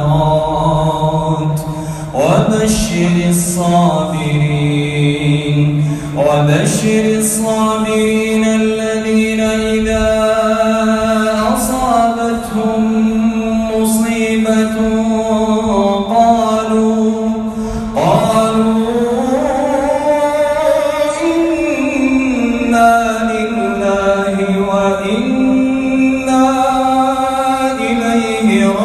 والثمرات وبشر الصابرين وبشر الصابرين الذين إذا أصابتهم مصيبة قالوا قالوا إنا لله وإنا إليه راجعون.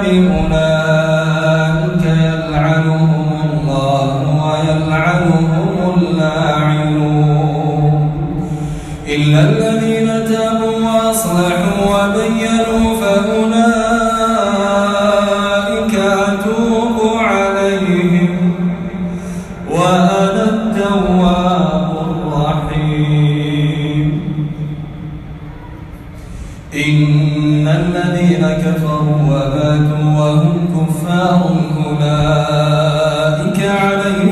الكتاب إن الذين كفروا وماتوا وهم كفار أولئك عليهم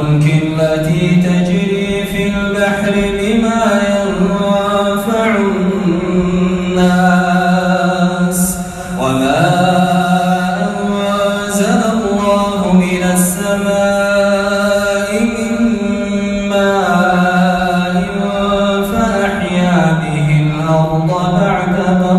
الفلك التي تجري في البحر بما ينفع الناس وما أنزل الله من السماء من ماء فأحيا به الأرض بعد موتها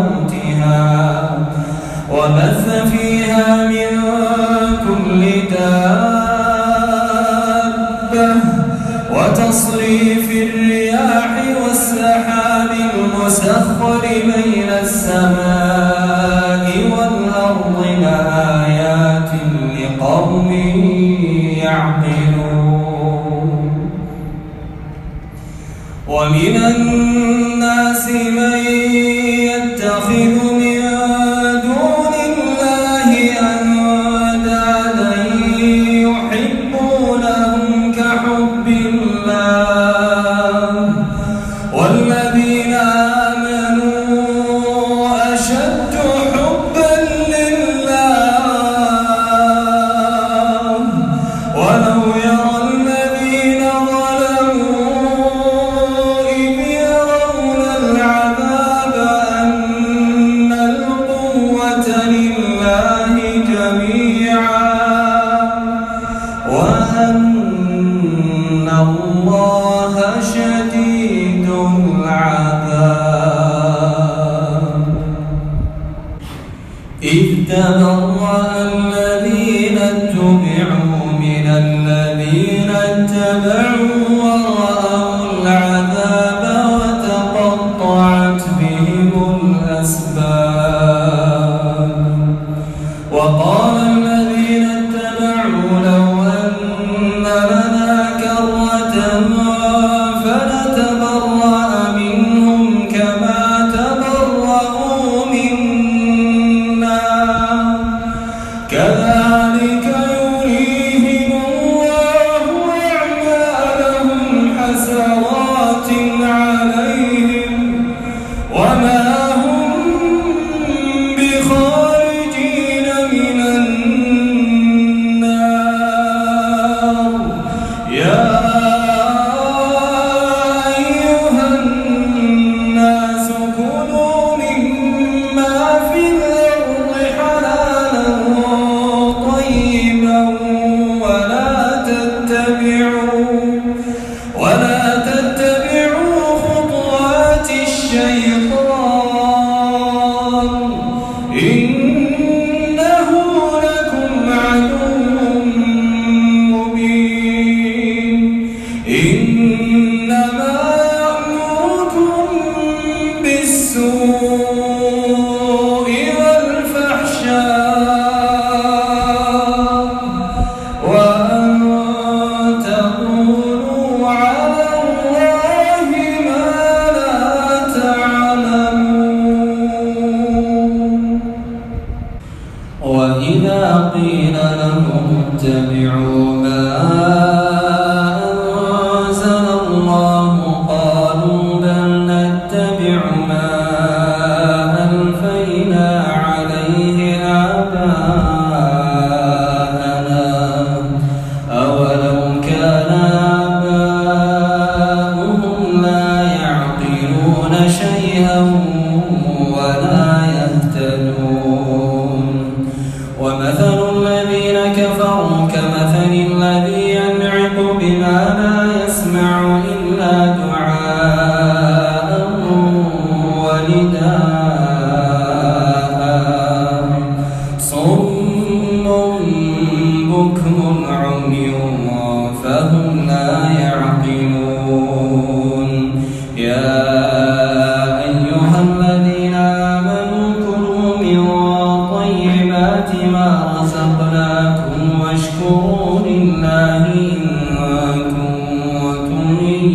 الناس من never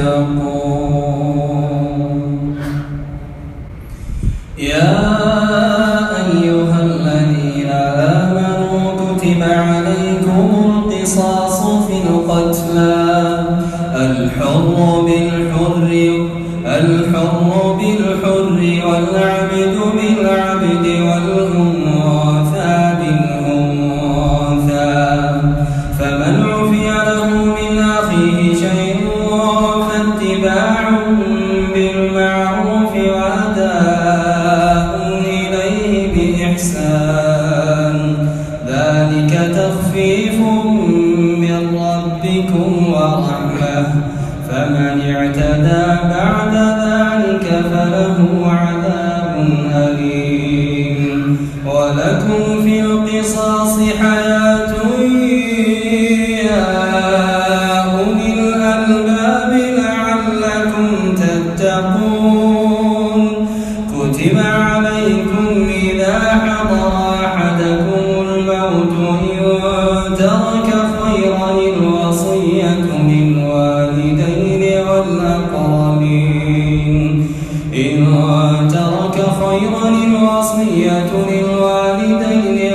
campo.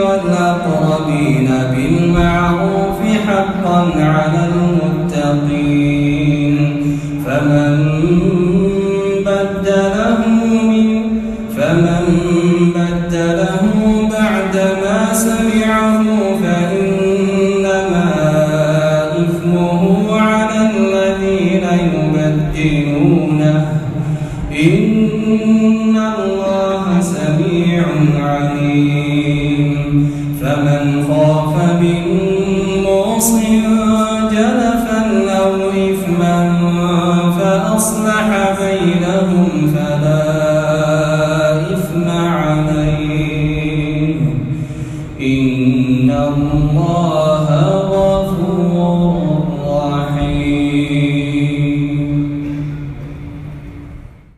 والأقربين بالمعروف حقا على المتقين. فمن بدله من فمن بدله بعدما سمعه فإنما إثمه على الذين يبدلونه. إن الله سميع عليم.